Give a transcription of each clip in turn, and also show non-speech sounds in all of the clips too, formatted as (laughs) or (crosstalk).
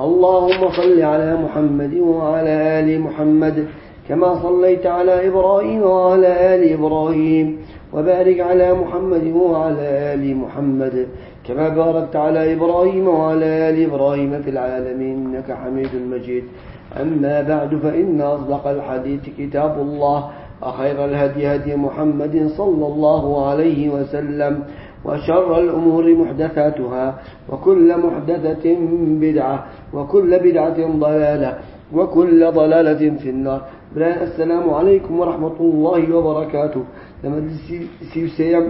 اللهم صل على محمد وعلى آل محمد كما صليت على إبراهيم وعلى آل إبراهيم وبارك على محمد وعلى آل محمد كما باركت على إبراهيم وعلى آل إبراهيم في العالمين إنك حميد مجيد. أما بعد فإن أصدق الحديث كتاب الله وخير الهدي هدي محمد صلى الله عليه وسلم. وشر الأمور محدثاتها وكل محدثة بدعة وكل بدعة ضلالة وكل ضلالة في النار. السلام عليكم ورحمة الله وبركاته. لما سيسيم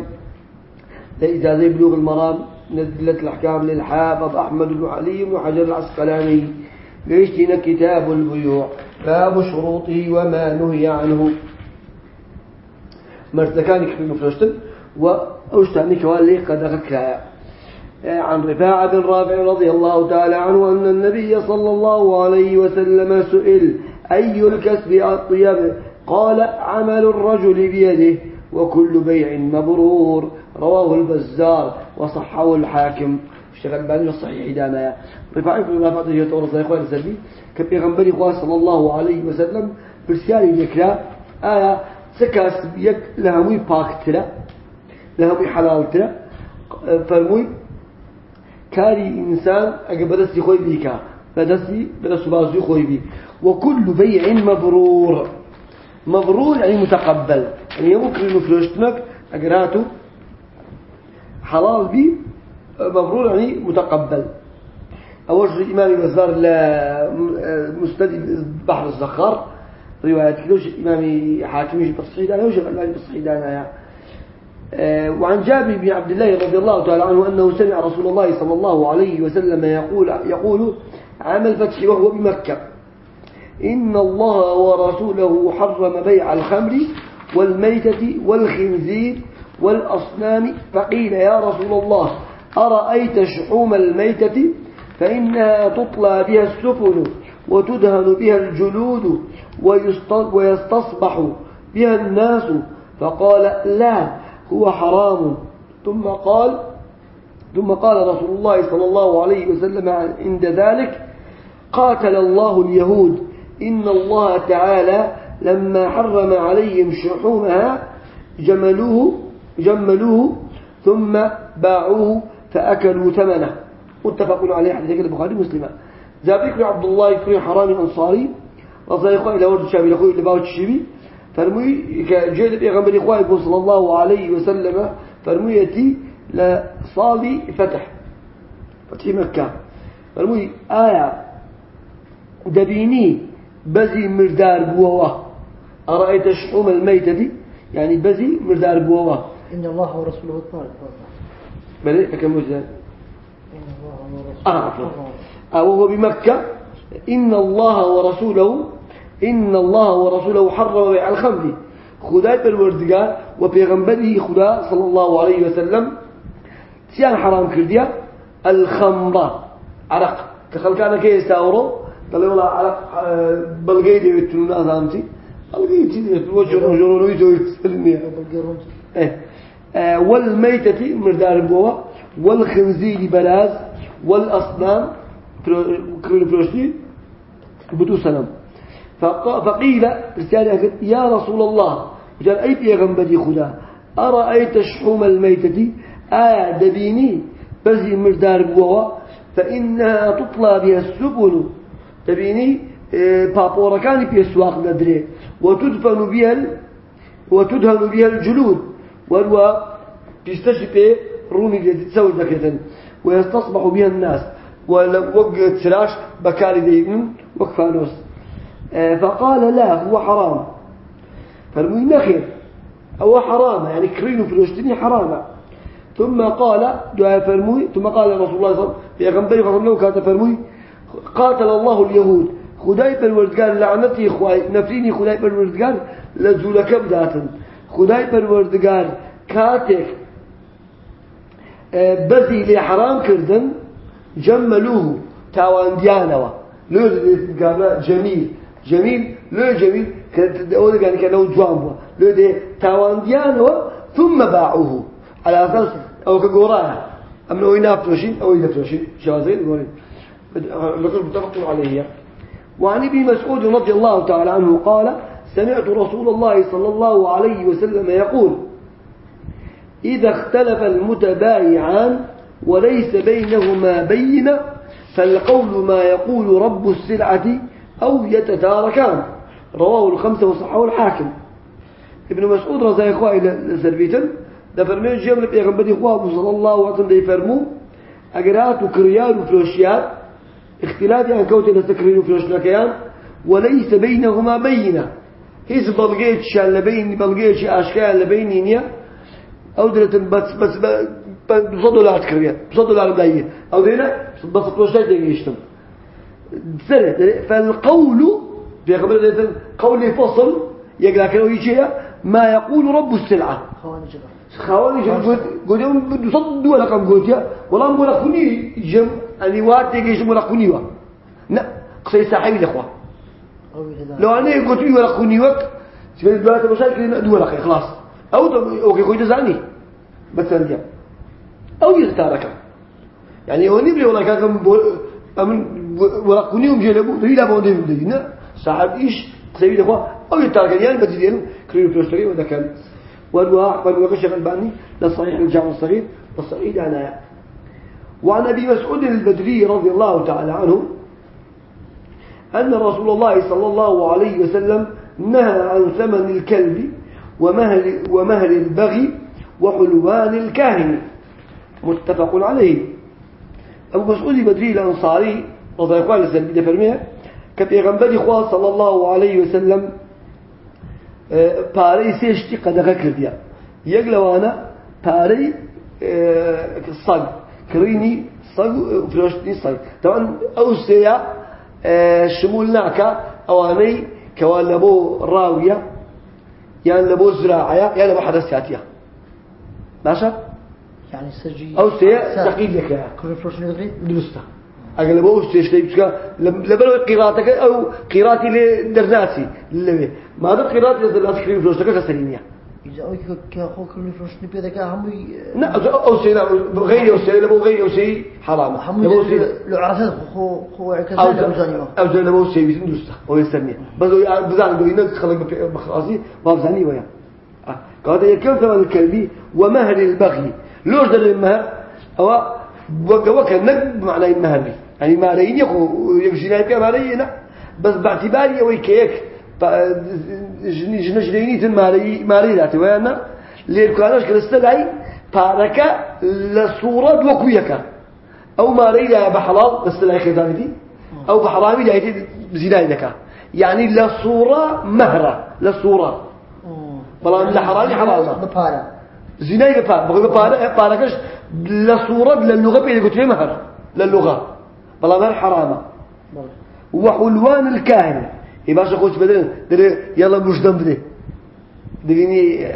لإجازة بلوغ المرام نزلت الأحكام للحافظ أحمد بن علي بن العسقلاني. ليشتنا كتاب البيوع باب شروطه وما نهي عنه. مرتكان كفي مفرشتن وأشتاني كوالي قد أخذك عن رفاعة بن رافع رضي الله تعالى عنه أن النبي صلى الله عليه وسلم سئل أي الكسب أطيب قال عمل الرجل بيده وكل بيع مبرور رواه البزار وصحه الحاكم. اشتغل بالي الصحيح دانا رفاعة بن رافع رضي الله عنه إخوان السلبي كبيغنبري صلى الله عليه وسلم برسالي ذكرى آية سكاس يك لهمي باكترا. لهمي حلالترا. فرموي كاري إنسان أقبلسي خوي بيكا. بدسي بدس بازي خوي بي. وكل بيع مبرور. مبرور يعني متقبل. يعني يمكن إنه فلوشتنك أقراته حلال بي مبرور يعني متقبل. أول شيء إمام البزار مستدي بحر الزخار. رواية كدوش إمام حاكم بالصحيح دانا بالصحيح دانا يا وعن جابر بن عبد الله رضي الله تعالى عنه أنه سمع رسول الله صلى الله عليه وسلم يقول يقول عام الفتح وهو بمكة. إن الله ورسوله حرم بيع الخمر والميتة والخنزير والأصنام فقيل يا رسول الله أرأيت شحوم الميتة؟ فإنها تطلى بها السفن وتدهن بها الجلود ويستصبح بها الناس. فقال لا هو حرام. ثم قال ثم قال رسول الله صلى الله عليه وسلم عند ذلك قاتل الله اليهود. إن الله تعالى لما حرم عليهم شحومها جملوه جملوه ثم باعوه فأكلوا ثمنه. متفق عليه حديث البخاري ومسلم. جابر بن عبد الله بن حرام الأنصاري رضي الله إلى ورد شامل أخوي اللي باوت الشيبي فرمي كجيد بيغمبر إخوائكم صلى الله عليه وسلم فرميتي لصالي فتح. فتح مكة فرمي آية دبيني بزي مردار بووه؟ أرأيت شحوم الميتة دي يعني بزي مردار بووه. إن الله ورسوله الطارق بل أكمل ذلك إن الله ورسوله آه وهو بمكة إن الله ورسوله إن الله ورسوله حرم بيع الخمر. خداي بالوردقاء وبيغنبره خدا صلى الله عليه وسلم سيان حرام كرديا الخمر. عرق. كخلقانا كي يستاورو لي والله عرق بلغي دي بيتنون أذامتي بلغي دي وجرون جرون ويجو آه. والميتة مردار بوا والخنزير بلاز والأصنام كريل بدو سلام. فقيل رسالة يا رسول الله أيت يا غنبدي خدا؟ أرأيت شحوم الميتة؟ آية دبيني. بزي مردار بوا فإنها تطلى بها السبل. دبيني بابورا كان بها السواق ندري وتدفن بها وتدهن بها الجلود. والوا تستشفي روني تسوي ذكرة ويستصبح بها الناس. ووقت سراش بكاري ديمن وكفانوس فقال لا هو حرام. فالمي نخير هو حرام يعني كرينو فلوشتني حرام. ثم قال دعاء فرموي ثم قال رسول الله صلى الله عليه وسلم في غنبري فصلنا وكانت فرموي قاتل الله اليهود. خداي بالوردقار لعنتي خواي نفريني خداي بالوردقار لزولك بداتن خداي بالوردقار كاتك آه، بزي لي حرام كردن جملوه تاوان ديانوا. لو قال جميل جميل لو جميل أول قال كانوا جوان لو ده تاوان ديانوا ثم باعوه. على أساس أو كجوراها أما هو ينافرشين أو ينافرشين شازين يقولين متفق عليه. وعن ابن مسعود رضي الله تعالى عنه قال سمعت رسول الله صلى الله عليه وسلم يقول إذا اختلف المتبايعان وليس بينهما بينة فالقول ما يقول رب السلعة أو يتتاركان رواه الخمسة وصححه الحاكم ابن مسعود رضي الله عنه سربيتن دفرمي جيم لبي غنبدي خواه صلى الله عليه وسلم يفرمو أقرات وكريان وفلوشيات اختلافي عن كوتي لسكرين وفلوشنكيان وليس بينهما بينة هيز بلغيت شان لبين بلغيت أشكال لبينين أو درت بس بس لا تكريان بصدوا لا بداية أو دينا بس فلوشات يجيشتم سنة فالقول في خبر قول فصل يقرأ كانوا يجي ما يقول رب السلعة. خواني قلت قلت يوم صد ولا كم قلت يا؟ والله مولا خني جم. أني وات يجيش مولا خني وا. لا قصي صاحبي الأخوة لو أنا قلت لي ولا خني وك سبب دولة مشاكل دولة خي خلاص. أو أوكي خوي تزاني بس أنت أو يختارك يعني هو نبلي والله بول أمن ولا خني ومجي لبو تري لا بودي بدي صاحب إيش قصي الأخوة أو يتارك يعني بدي دينه كريم فلوسري وده كان والواقع والوقش الباني للصحيح الجامع الصغير والصعيد على وعن أبي مسعود البدري رضي الله تعالى عنه أن رسول الله صلى الله عليه وسلم نهى عن ثمن الكلب ومهل, ومهل البغي وحلوان الكاهن. متفق عليه. أبو مسعود البدري الأنصاري رضي الله عنه سلبي دفرميه كبيغنبري خواه صلى الله عليه وسلم پارەی سێشتی قەدەغە کردیا. یەک لەوانە پارەی سەگ. کڕینی سەگ فرۆشتنی سەگ. تەوان ئەو سەیە شمول ناکە ئەوانەی کەوا لە بۆ ڕاویە یان لە بۆ زراعەیە یان لە بۆ حەدەسیاتیە باشە؟ يعني سجي ئەو سەیە كل فلوس نغري دروستە بچکە لەبەرەوەی قیراتەکە ئەو قیراتی لێ دەرناچی لەوێ مادە قیراتی لە دەرناچی کردی فرۆشتەکە کەسەری نییە. إذا أوك كأخو كل فلوس نبي ذاك همي لا أو لا غير أو شيء لا غير أو شيء حرام همي شيء العرسات خو خو أو كسر أو زانيو أو شيء لا شيء بيسمى دوستا أو يسميه بس بزعل يقول إنك خلق بخاصي ما بزعني ويا قال يكون ثمن الكلبي ومهر البغي لوش ده المهر هو وك نق معنى المهر يعني ما رأيني يخو يمشي نايك ما رأينا بس باعتباري ويكيك جنش جنيني تن ماري ماري ذاتي. ويانا ليه كانش كرستلاي بارك لصورة وكويك أو ماري لا بحلال كرستلاي خدامتي أو بحرامي لا يتي زناي ذكا يعني لصورة مهرة. لصورة. بلان لحرامي حرام ببارا زناي بفار بقول بفار باركش لصورة للغة بيني قلت مهر للغة. بلا مهر حرامة وحلوان الكاهن يبقى شو خوش بدل دري يلا مش دم بدي دقيني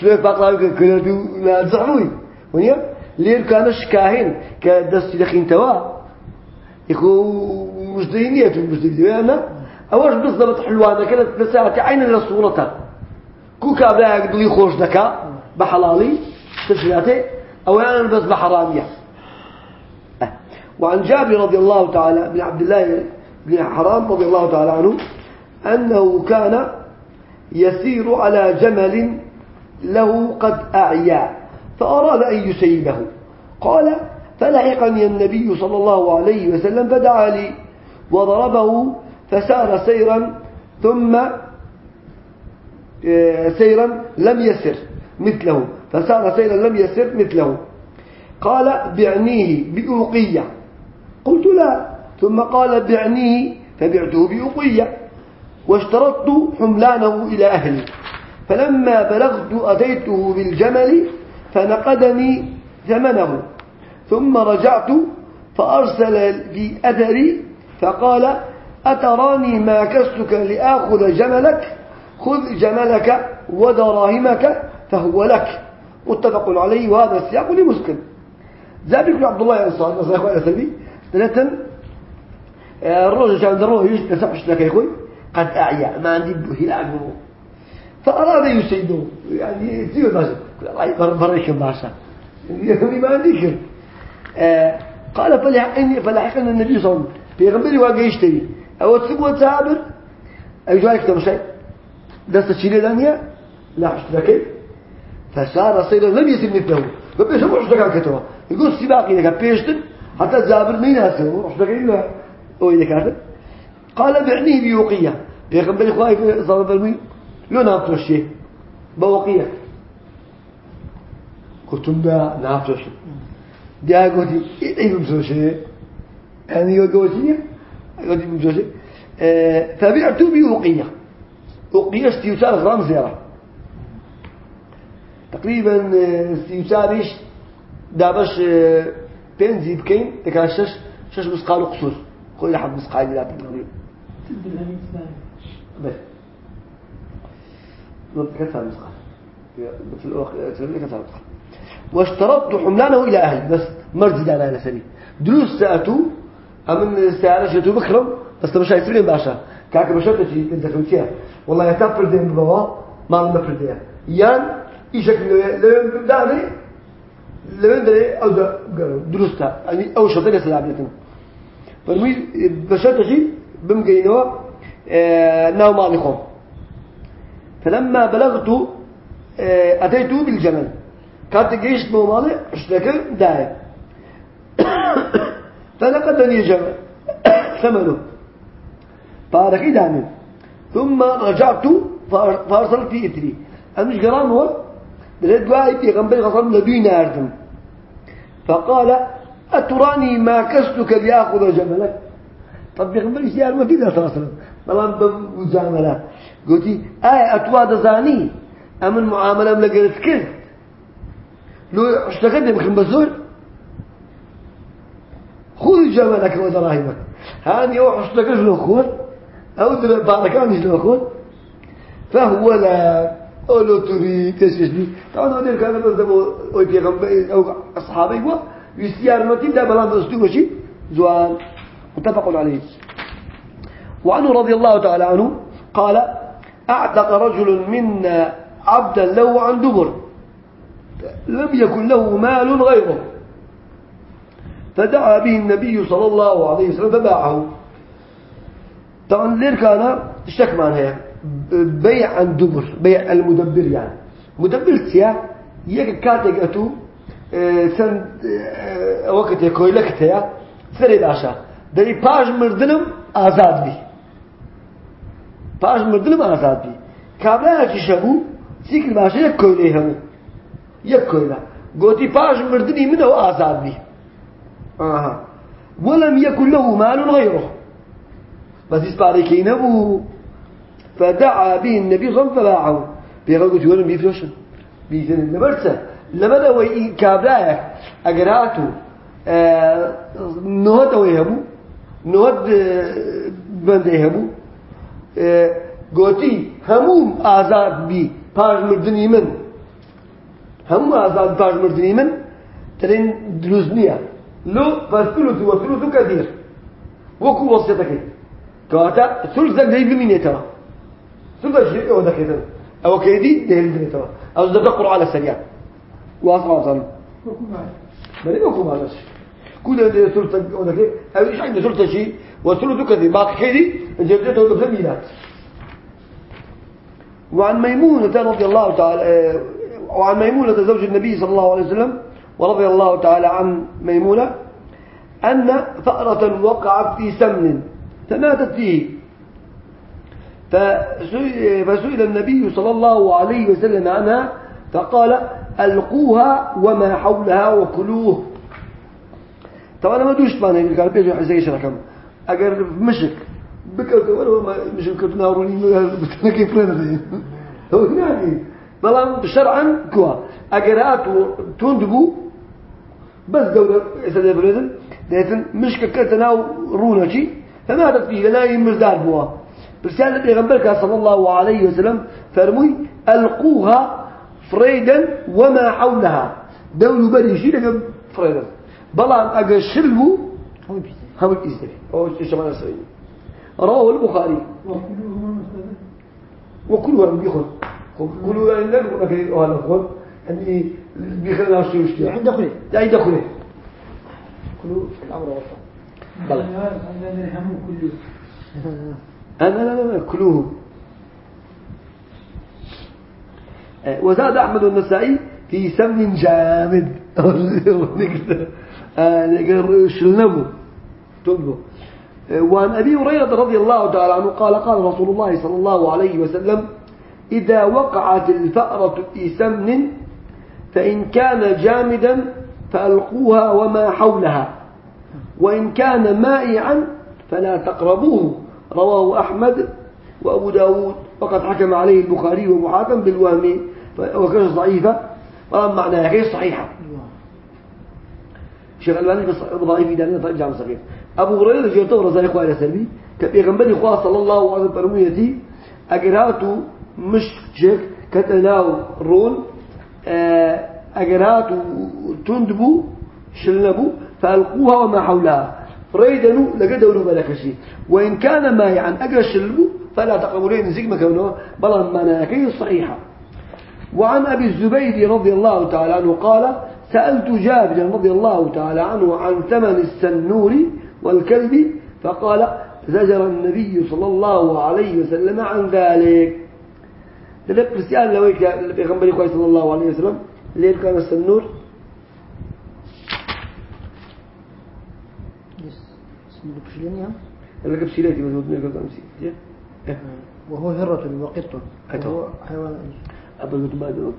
شوية بقى كنا دو لا زعموي ونيا؟ ليه كانش كاهن كدست دخين توا. يخو مش دينية مش دينية أنا؟ أول بالضبط حلوانة كانت بساعة عين لصورتها كو كابلا يقدر خوش دكا بحلالي تشريعته أولا بس بحرامية. وعن جابر رضي الله تعالى بن عبد الله بن حرام رضي الله تعالى عنه أنه كان يسير على جمل له قد أعيا فأراد أن يسيبه. قال فلحقني النبي صلى الله عليه وسلم فدعا لي. وضربه فسار سيرا ثم سيرا لم يسر مثله. فسار سيرا لم يسر مثله. قال بعنيه بأوقية. قلت لا. ثم قال بعنيه فبعته بأوقية واشترطت حملانه إلى أهلي فلما بلغت أتيته بالجمل فنقدني ثمنه ثم رجعت فأرسل في أثري فقال أتراني ما كستك لآخذ جملك؟ خذ جملك ودراهمك فهو لك. متفق عليه وهذا السياق لمسلم. ذلك بن عبد الله الأنصاري أخوة سلبي ثلاثا الرجل كان دروه يسبحش لك يا أخوي قد أعيا ما عندي هلاك فأراد يسيده يعني باشا الله يبرك باشا يعني ما عندي كر آه قال فلحقني فلحقنا النبي صلى الله عليه وسلم. بيغنبري واقع يشتري. أو تسيبه تسابر أو جايك تمشي دست تشيلي دنيا؟ لا اشتركي فصار صيدا لم يسم مثله. فبيش مو اشتركا كتوا يقول سباقي لك بيشتن حتى زابر مين هسه اشتركي لا هو إذا كان قال بعني بيوقية بيغنبري خواهي الله عليه وسلم لو نافرشي بوقية. قلت له نافرشي دي قلت إيه بمسوشي يعني يقولي قلت بمسوشي فبعت بوقية. وقية استيوسار غرام زيارة. تقريبا استيوساريش دابش بنزي بكين تكاشش شش مسقال وقصور خوي لحد مسقال لا تقريبا بس. كثر مسقال في الوقت كثر مسقال واشترطت حملانه إلى أهلي. بس أنا على سبيل دروس ساعته أمن ساعة شتو بكرم بس تمشي يسرين باشا. كاك بشرط شيء أنت كنتيها والله يتفر دين بابا ما لما فرديها يان إيشك لو داني لو دري أو دروستا يعني أو شرطين سلاميتنا فالمي بشرط شيء بمجينوا آه ناو مالكم فلما بلغت آه أتيت بالجمل. كانت جيش مالي اشتكى دايم فلقدني جمل ثمنه فارقي دامن ثم رجعت فأرسلت في إثري أمش قران هو؟ دريد دعائي في غنبي غصر لدي ناردم. فقال أتراني ما كستك لأخذ جملك طب بيغنبي سيار ما في ذا صلى الله عليه وسلم بلان بمجاملة قلتي آية أتوا دزاني أمن معاملة ملقلت كذ لو اشتغلت بخن بزور؟ خذ جملك ودراهمك هاني هو اشتغلت له خذ أو باركان مش له فهو لا أولو تري تشجني طبعا هذا كان بس دمو أو بيغمبر أو أصحابي هو. يستيار متين ده بلان بسطو وشي زوال. متفق عليه. وعنه رضي الله تعالى عنه قال أعتق رجل منا عبدا له عن دبر. لم يكن له مال غيره. فدعا به النبي صلى الله عليه وسلم فباعه. طبعا لير كان اشتك معناها بيع عن دبر بيع المدبر يعني. مدبر تيا يك كاتك أتو سن وقت يكوي لك تيا سري باشا دري باش مردنم آزاد بي. باش مردنم آزاد بي. كابلا هكي شبو سيكل باشا يك كوي همو. يك كوي قوتي باش مردني منه آزاد بي آها. ولم يكن له مال غيره بس يسباري كي نبو. فدعا به النبي صلى الله عليه وسلم فباعه. قلت يقولون بيفلوشن بيفلوشن لبرسه. لما ده وي كابلاك أجراتو آه نهد ويهبو. نهد بند يهبو. آه قلتي هموم آزاد بي. باش مردني من. هموم آزاد باش مردني من. ترين دروزنيا لو فالثلث والثلث كثير وكو وصيتك كواتا ثلثك دي بمينيتها ثلث شيء أو دكيتها أو كيدي ده بمينيتها أو دبقر على السريع. واصل واصل بني وكو مالش كل ده ثلث أو دكيت أو إيش عندي ثلث شيء. وثلث كذي. باقي كيدي جبته بمينات وعن ميمونة رضي الله تعالى وعن ميمونة زوج النبي صلى الله عليه وسلم ورضي الله تعالى عن ميمونة أن فأرة وقعت في سمن فماتت فيه. فسئل النبي صلى الله عليه وسلم عنها فقال ألقوها وما حولها وكلوه. طبعا ما دوش معنى قال بيجوا حزي شركم أجر مشك. بكرت ولا ما مش كنت ناروني بتنا كيف لنا (laughs) هو يعني. بلان شرعا كوا أجرات تندبو بس دولة إسرائيل بلدن لكن مش كتنا رونتي فماتت فيه لنا مردار بوا برسالة البيغمبر صلى الله عليه وسلم فرمي ألقوها فريدا وما حولها. دول بري شي لقى فريدا. بلان شلبو هم هم الإزدري أو شمال السعيد رواه البخاري. وكلوا لم بيخل كلوا يعني لا نقول لك هذا خل يعني بيخل نفسه وش يعني دخلي لا يدخله كلوا الأمر وصل بلى. (laughs) أنا لا لا لا كلوه آه، وزاد أحمد النسائي في سمن جامد. (laughs) آه، شلنبه تنبه آه، وعن أبي هريرة رضي الله تعالى عنه قال قال رسول الله صلى الله عليه وسلم إذا وقعت الفأرة في سمن فإن كان جامدا فألقوها وما حولها وإن كان مائعا فلا تقربوه. رواه أحمد وأبو داود وقد حكم عليه البخاري ومحاكم بالوهم وكان ضعيفة وأما معناها غير صحيحة. شيخ الباني بس ضعيف إذا طيب جامع صغير. أبو هريرة جرته رزاق إخوة سلبي كبيغمبر إخوة صلى الله عليه وسلم فرميتي أجراتو مش شيك كتناو رون آه، أجراتو تندبو شلنبو فألقوها وما حولها. فريدنو لقدروا بلكشي. وإن كان مايعا أجر شلبو فلا تقربوا لين زيك مكونه بل مناكي صحيحة وعن أبي الزبير رضي الله تعالى عنه قال سألت جابر رضي الله تعالى عنه عن ثمن السنور والكلب فقال زجر النبي صلى الله عليه وسلم عن ذلك. لذلك برسيان لو بيغنبري كويس صلى الله عليه وسلم ليه كان السنور اسمه بشلينيا اللي بسيلتي مزود نيكو كمسي وهو هرة وقط أتو. وهو حيوان أبو زبير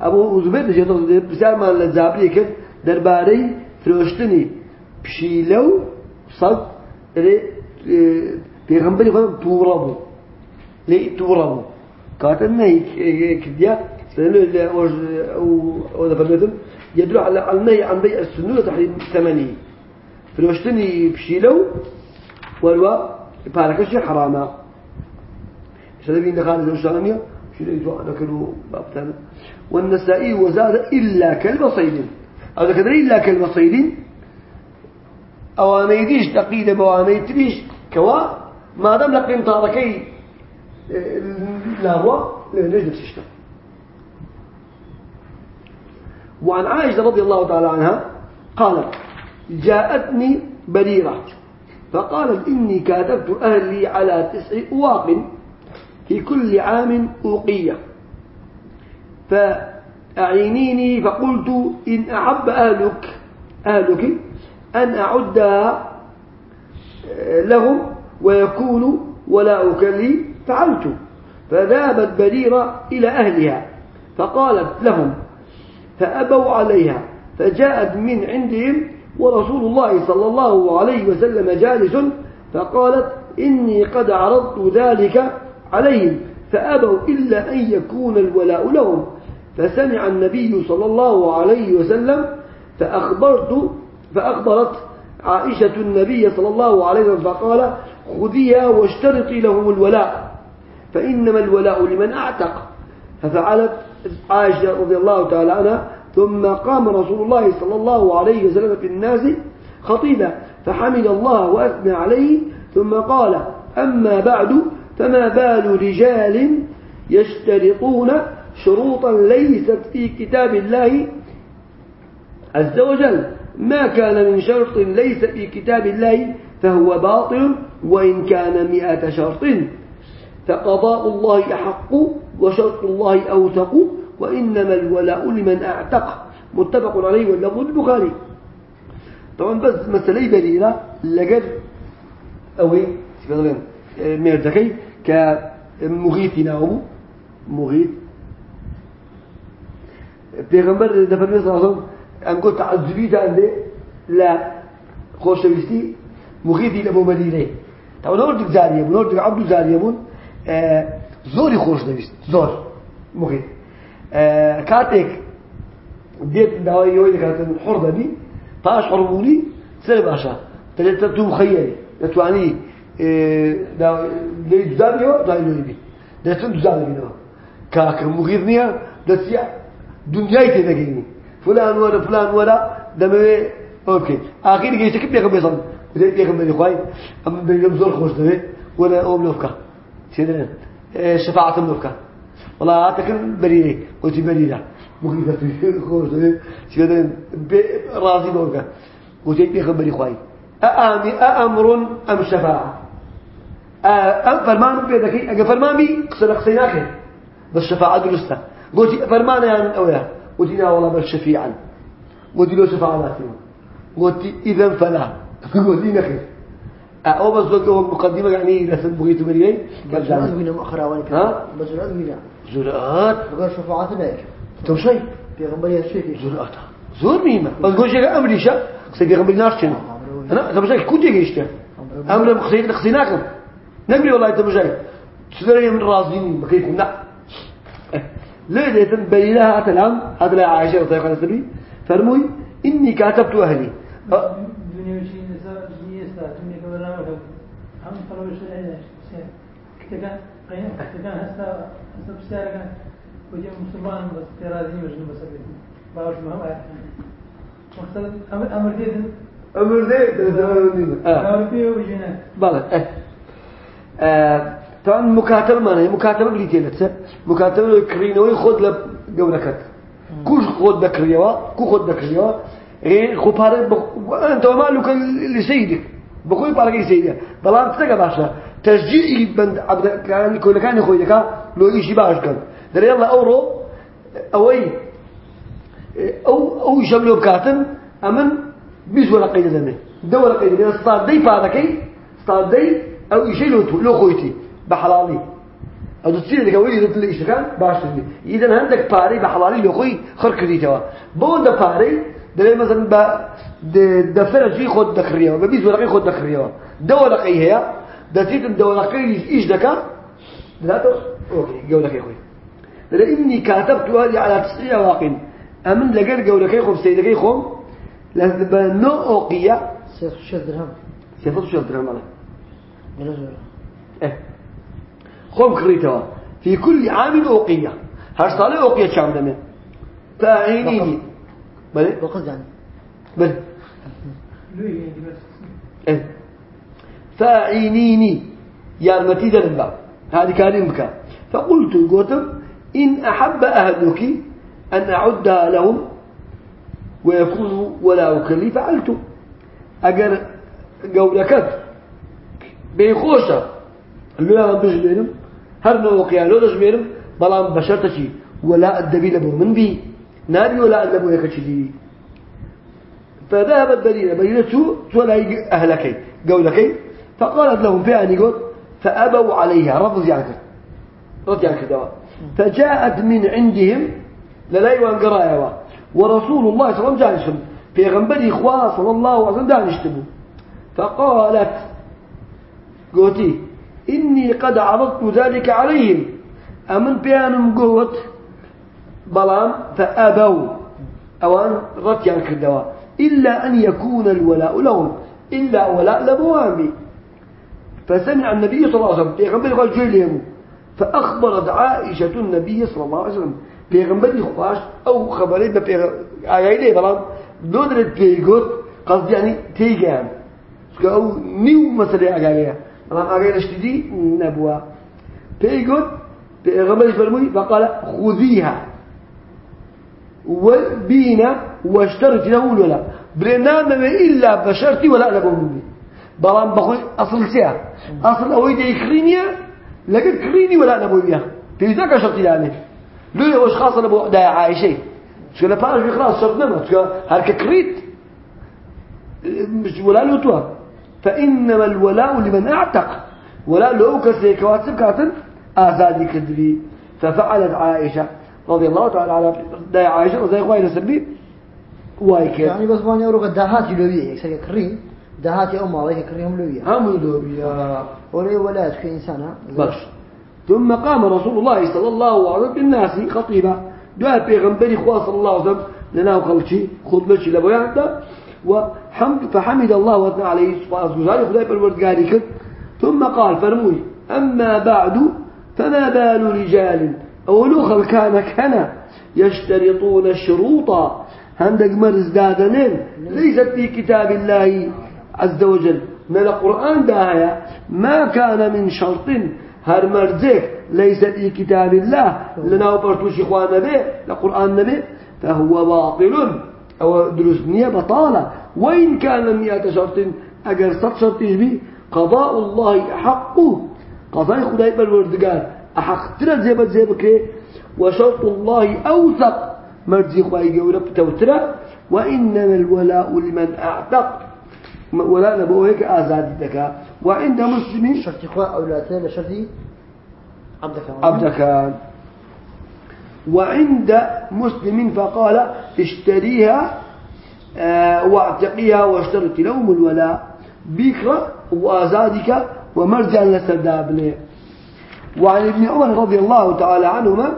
أبو زبير جدول بسال ما الزابري كد درباري فرشتني بشيلو صد. اللي بيغنبري خلهم توربو ليه توربو كاتن هيك كديا. سنلو اللي أوج أو أو فردهم يدل على النهي عن بيع السنة تحريم ثمنه فرشتني بشيلو والوا باركش حراما شذبين دخال الزوجانية شو اللي يتوقع ذكروا بابتنا والنسائي وزاد إلا كلب صيد أو ذكر إلا كلب صيد أو أنا يديش تقيد بوانا يتريش كوا ما دام لقين طاركي لا هو نجد تشتغل وعن عائشة رضي الله تعالى عنها قالت جاءتني بريرة. فقالت إني كاتبت أهلي على تسع أواق في كل عام أوقية. فأعينيني فقلت إن أحب أهلك أهلك أن أعدها لهم ويكون ولاؤك لي فعلت. فذهبت بريرة إلى أهلها فقالت لهم فأبوا عليها فجاءت من عندهم ورسول الله صلى الله عليه وسلم جالس فقالت إني قد عرضت ذلك عليهم فأبوا إلا أن يكون الولاء لهم. فسمع النبي صلى الله عليه وسلم فأخبرت فأخبرت عائشة النبي صلى الله عليه وسلم فقال خذيها واشترطي لهم الولاء فإنما الولاء لمن أعتق. ففعلت عائشة رضي الله تعالى عنها ثم قام رسول الله صلى الله عليه وسلم في الناس خطيبا فحمد الله وأثنى عليه ثم قال أما بعد فما بال رجال يشترطون شروطا ليست في كتاب الله عز وجل؟ ما كان من شرط ليس في كتاب الله فهو باطل وإن كان مئة شرط. فقضاء الله أحق وشرط الله أوثق وإنما الولاء لمن أعتق متفق عليه واللفظ البخاري. طبعا بس مسألة دليلة. لقد أوي ميرتكي كمغيث ناوم مغيث. پیغمبر دفرمی صلی الله علیه وسلم قلت تعذبی دانده لا. خوشویستی مغیثی لبو مدینه طبعا نوردك زارية بون. نوردك عبد زارية بون. آه زوري خوش دویست زور. مغیث آه كاتك. ديت دواي يوي كانت؟ حر دبي باش حربوني سر باشا تلاتة تو مخيلي دەتوانی لێ جدابیەوە دوای لۆی بی دەچن جدا دەبینەوە کاکە مغیر نییە دەچیا دنیای تێدەگەینی فلان وەرە فلان وەرە دەمەوێ ئەو بکەین ئاخیر گەیشتەکە پێکە بێزم بدەیت پێکم بەری خوای ئەم بەریم زۆر خۆش دەوێت وەرە ئەوم لۆ بکە چێدەێن شفاعتم لۆ وڵا هاتەکەن بەریرێ وتی بەریرە مغیر خۆش دەوێت چێدەێن ڕازی بۆ بکە وتی پێکە بەری خوای أأمر أم شفاعة؟ أم فرمان بيدكي أجا فرمان بي قصر قصيناك بس شفاعة درسته. قلت فرمان يعني أويا قلت لا والله بس شفيعا. قلت له شفاعة لا قلت إذا فلا. (laughs) قلت نخير أو بس ذلك هو مقدمة يعني لسن بغيت مريين جرأت بينا مؤخرا وانك ها؟ بس جرأت بينا زرعات بقول شفاعات لا تو شيء بيغنبري الشيء زرعات زور ميمة بس قلت شيء أمري شا. سيبي غنبري ناس شنو؟ أنا طب شيء كنت جيشت أمر مخصيت خصيناكم نبي والله أنت مجاي تدري من رازين بكيكم لا ليه ديتن بينها هذا الآن. هذا لا رضي الله عنها فرموي إني كاتبت أهلي. بەراوەکە ئەم پەڕۆش کتەکان کتەکان هەستا هەستا پرسیارەکان بۆجێ مسلمان بەس پێرازی مەژن بەسەر بێتن باوش مەم ئەمر دێدن ئەمر دێ بەڵێ تاوان مکاتەبمانە مکاتەبە گریتێ لە چە مکاتەبە کڕینەوەی خۆت لە گەورەکەت. کوش خۆت دەکڕیەوە کو خۆت دەکڕیەوە خۆپارە انت وما لك لسيدك بقول بارك لسيدك بلان تتجا باشا. تشجيع بند عبد كان كل كان يخوي لك لو إيش باش كان. دري يلا أورو أوي أو أو يشملوا بكاتن أمن بيز ولا قيد زمن دو ولا قيد زمن صار دي فادكي صار دي أو يشيل لو لو خويتي بحلالي. أو تصير لك وين يدل إيش كان؟ باش إذا عندك باري بحلالي لو خوي خر كريتوا بون ده باري ده مثلا ب دفتر شيء خد دكريه ببيز ولا خد دكريه دو هي ده تيت دو ولا قي إيش دكا؟ لا تو أوكي جولك يا أخوي. لأني كاتبت هذه على تسعية واقع أمن لقل جولك يا أخو سيدك يا أخو لازم نو أوقية. سيخ شد درهم. سيفضل شو درهم على بلا زور إيه. خم خريتها. في كل عام أوقية. هرصالي أوقية شام دمه فأعينيني. بلي وقت يعني. بلي لوي يعني بس إيه. فأعينيني. يا المتي دربا هذه بك فقلت قلت إن أحب أهلك أن أعدها لهم ويكونوا ولا أكلي فعلت. أجر قولك بيخوشة. لا بجميرم هر نوقيا لو دجميرم بلان بشرتشي. ولا أدبي لبو من بي. نابي ولا أدبو يكتشي فذهبت شو شو لا أهلكي قولكي. فقالت لهم في أني قلت فأبوا عليها رفض يعني رفض يعني كذا فجاءت من عندهم للاي وان قرايا ورسول الله صلى الله عليه وسلم في غنبري إخوة صلى الله عليه وسلم دانشتبوا فقالت قوتي إني قد عرضت ذلك عليهم. أمن بيانم قوت بلان فأبوا. أوان رت يعني كدوا إلا أن يكون الولاء لهم. إلا ولاء لبوامي. فسمع النبي صلى الله عليه وسلم. بيغنبري قال جاي لهم فأخبرت عائشة النبي صلى الله عليه وسلم. بيغنبري خواش أو خبري بيغنبري ليه بلان ندرت بيقول قصدي يعني تيجان أو نيو مسألة أقاليها بلان أقالي اشتدي نبوا بيقول بيغنبري فرمي فقال خذيها. وبينا واشترت له ولا برنامج إلا بشرتي ولا بقول بلان بخوي أصل سيا. أصل أويد يكرينيا لكن كريني ولا أنا بقول يا في ذاك شرطي يعني. لو وش خاصة أنا بقول ده عايشة. شو لا باش بخلاص شرط نما شو هرك كريت. مش ولا له توا فإنما الولاء لمن أعتق. ولا لو كسي كواتب كاتن آزادي كدري. ففعلت عائشة رضي الله تعالى على دا عائشة وزي خوي نسبي واي كده يعني بس باني أروق دهاتي لوية يكسر كريم دهاتي أم الله كريم لوية هم دوبيا ولا ولايات كإنسان باش ثم قام رسول الله صلى الله عليه وسلم بالناس خطيبا دعا بيغنبري خواه صلى الله عليه وسلم. لنا وقلتي خطبة لبيان وحمد فحمد الله وثنى عليه سبحانه خداي بالوردقاري كد ثم قال فرموي أما بعد فما بال رجال أولو كان كان يشترطون الشروط هندق مرز دادنين. ليست في كتاب الله عز وجل. من القرآن داهية ما كان من شرط. هر مرزك ليست في كتاب الله. لنا وبرتوش إخواننا به لقرآن به فهو باطل. أو درسنية بطالة. وإن كان مئة شرط. أجر صد شرط يجبي قضاء الله أحقه قضاء خداي بالوردقار. أحق. ترى زي زي بكري وشرط الله أوثق. مرزي خواهي قولة توترة وإنما الولاء لمن أعتق. ولا نبوه هيك آزاد دكا وعند مسلم شرط إخوة أولاده لشرط عبدك. عبدك. وعند مسلم فقال اشتريها آه، واعتقيها واشترط لهم الولاء. بكرة وآزادك. ومرجع لسردابني. وعن ابن عمر رضي الله تعالى عنهما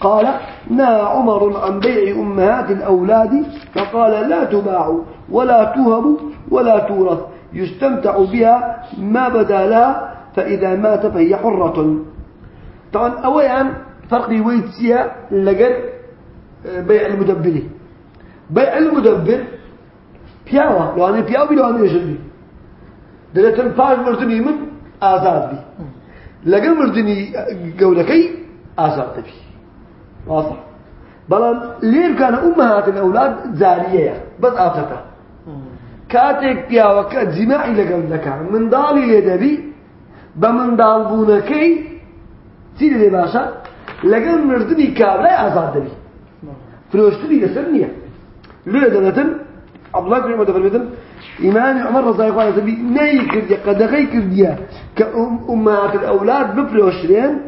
قال نهى عمر عن بيع أمهات الأولاد؟ فقال لا تباع ولا تهب ولا تورث يستمتع بها ما بدا لها فإذا مات فهي حرة. طبعا أولا فرق ويتسيا لقر بيع المدبر. بيع المدبر بياوة لو أنا بياوة لو أنا يشربي دلتن فاش مردني من آزاد بي. لەگەر مردنی گەورەکەی ئازاد دەبی. واصح بەڵام لێرکانە ئومەهاتن ئەولاد جاریەیە بەس ئافەتە کاتێک پیاوەکە جیماعی لەگەڵ دەکات منداڵی لێ دەبی بە منداڵبوونەکەی چی لێ باشە؟ لەگەڵ مردنی کابرای ئازاد دەبی. فرۆشتنی لەسەر نییە. لێ دەڵێتن ئەڵات پێمە دەفەرمێتن إمام عمر رضي الله عنه نيكر دي قدغي كرديا كأمهات الأولاد بفروشتين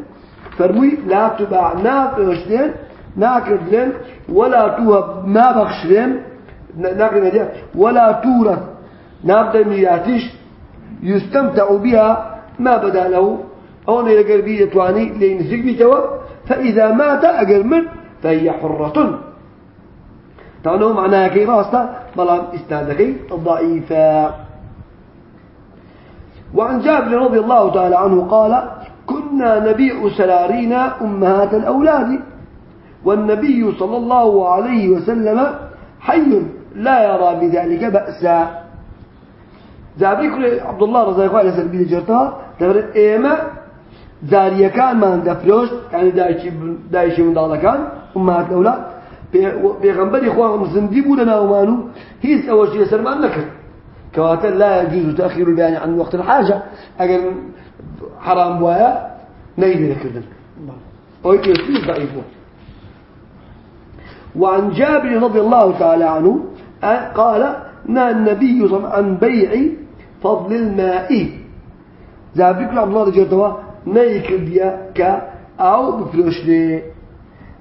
فرموي لا تباع نافروشتين ناكردين ولا توهب نابخشتين ناكردين ولا تورث نابدا مياتيش يستمتع بها ما بدا له. أو نيلقر يتواني لينسك بيتوا فإذا مات أقل من فهي حرة. هو معناها كي راستا بلان إسنادكي ضعيفة وعن جابر رضي الله تعالى عنه قال كنا نبيع سرارينا أمهات الأولاد والنبي صلى الله عليه وسلم حي لا يرى بذلك بأسا. زابري عبد الله رضي الله عنه سلبي جرتها دبرت إيما زارية كان ما دفروش يعني دايشي دايشي من دالة كان أمهات الأولاد. بيغنبري إخوان زندي بودنا ومانو هيس أول شيء سلمان نكر كواتا لا يجوز تأخير البيان عن وقت الحاجة. أجل حرام بوايا نيدي لكردن ويك يصير ضعيف وعن جابر رضي الله تعالى عنه قال نهى النبي صلى الله عليه وسلم عن بيع فضل الماء جابر كل عبد الله رجعتوا نيكرديا ك أو بفلوش لي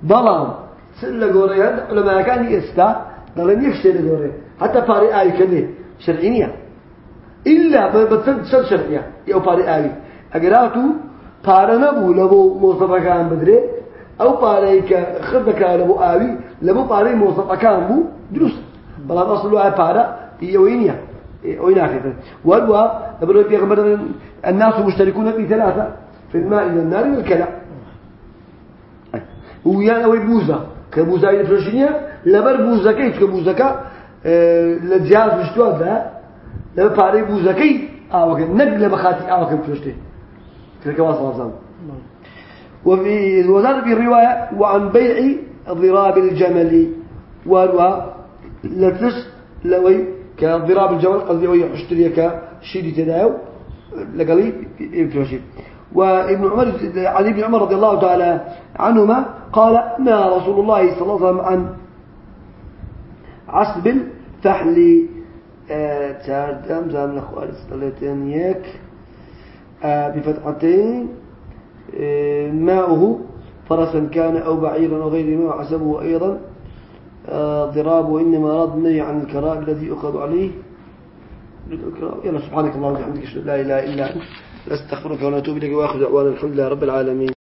بلان سل جوري هذا علماء كان يستا دلني يشتري جوري حتى فاري آي كله شرعية إلا بتسد شرعية يو فاري آي أجراتو بۆ مۆسەفەکان بدرێ ئەو پارەی کە خردەکە لە بۆ ئاوی لە بۆ پارەی مۆسەفەکان بوو دروست بەڵام ئەسڵ وایە پارە ئەوەی نییە ئەوەی ناخێتن وەروە لەبەرەوەی پێغەمبەر الناس مشتركون في ثلاثة. في الماء والنار والكلى ويان أوي بوزة كبوزة يفرشينيا لبر بوزة كيف كبوزة كا لجهاز مشتوى ده لبر باري بوزة كي آوكي نقل بخاتي آوكي بفرشتين تلك واصل وفي وزاد في الرواية وعن بيع ضراب الجمل وروى لتش لوي كضراب الجمل قصدي وي اشتري كشيدي تداو لقلي فلوشي وابن عمر علي بن عمر رضي الله تعالى عنهما قال نهى رسول الله صلى الله عليه وسلم عن عصب الفحل. تاردم زام نخوال صلاتين يك بفتحتين ماؤه فرسا كان أو بعيرا أو غير ما وحسبه أيضا ضراب وإنما رد النهي عن الكراء الذي يؤخذ عليه. يلا سبحانك اللهم وبحمدك لا إله إلا أنت. نستغفرك ونتوب إليك وآخذ دعوانا الحمد لله رب العالمين.